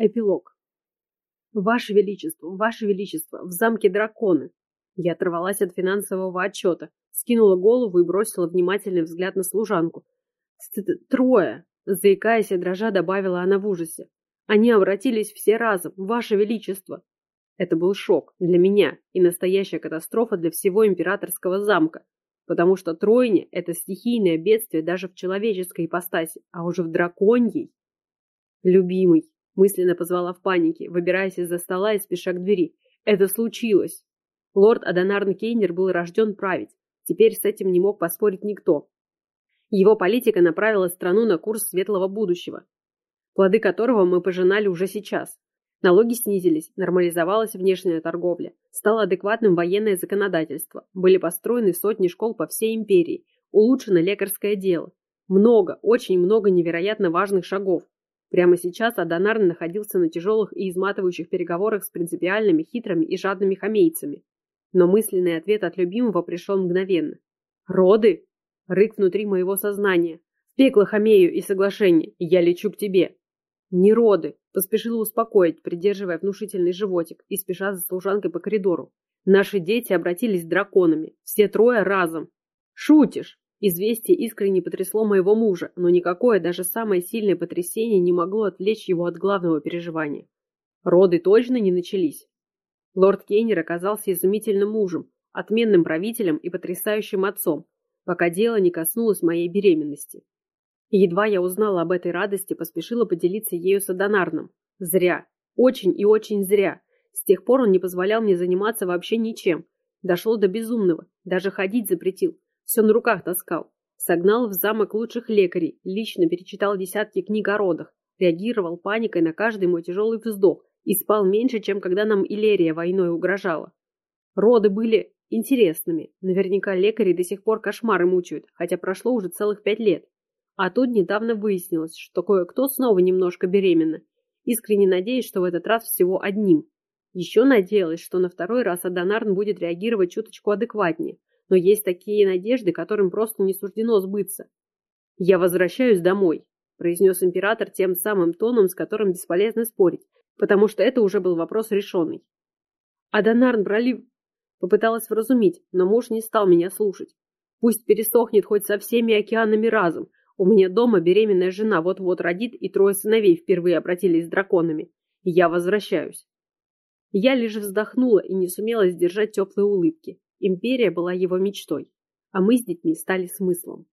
Эпилог. Ваше Величество, Ваше Величество, в замке драконы. Я оторвалась от финансового отчета, скинула голову и бросила внимательный взгляд на служанку. Трое, заикаясь и дрожа, добавила она в ужасе. Они обратились все разом, Ваше Величество. Это был шок для меня и настоящая катастрофа для всего императорского замка, потому что тройня – это стихийное бедствие даже в человеческой ипостаси, а уже в драконьей. Любимый, Мысленно позвала в панике, выбираясь из-за стола и спеша к двери. Это случилось. Лорд Адонарн Кейнер был рожден править. Теперь с этим не мог поспорить никто. Его политика направила страну на курс светлого будущего, плоды которого мы пожинали уже сейчас. Налоги снизились, нормализовалась внешняя торговля, стало адекватным военное законодательство, были построены сотни школ по всей империи, улучшено лекарское дело. Много, очень много невероятно важных шагов, Прямо сейчас Адонар находился на тяжелых и изматывающих переговорах с принципиальными, хитрыми и жадными хамейцами. Но мысленный ответ от любимого пришел мгновенно. «Роды?» — рык внутри моего сознания. «Пекло хамею и соглашение, я лечу к тебе». «Не роды!» — поспешила успокоить, придерживая внушительный животик и спеша за служанкой по коридору. «Наши дети обратились драконами, все трое разом». «Шутишь?» Известие искренне потрясло моего мужа, но никакое, даже самое сильное потрясение не могло отвлечь его от главного переживания. Роды точно не начались. Лорд Кейнер оказался изумительным мужем, отменным правителем и потрясающим отцом, пока дело не коснулось моей беременности. Едва я узнала об этой радости, поспешила поделиться ею с Адонарном. Зря. Очень и очень зря. С тех пор он не позволял мне заниматься вообще ничем. Дошло до безумного. Даже ходить запретил все на руках таскал. Согнал в замок лучших лекарей, лично перечитал десятки книг о родах, реагировал паникой на каждый мой тяжелый вздох и спал меньше, чем когда нам Илерия войной угрожала. Роды были интересными. Наверняка лекари до сих пор кошмары мучают, хотя прошло уже целых пять лет. А тут недавно выяснилось, что кое-кто снова немножко беременна. Искренне надеюсь, что в этот раз всего одним. Еще надеялась, что на второй раз Адонарн будет реагировать чуточку адекватнее, но есть такие надежды, которым просто не суждено сбыться. «Я возвращаюсь домой», – произнес император тем самым тоном, с которым бесполезно спорить, потому что это уже был вопрос решенный. Адонарн Бролив попыталась вразумить, но муж не стал меня слушать. Пусть пересохнет хоть со всеми океанами разом. У меня дома беременная жена вот-вот родит, и трое сыновей впервые обратились с драконами. Я возвращаюсь. Я лишь вздохнула и не сумела сдержать теплые улыбки. Империя была его мечтой, а мы с детьми стали смыслом.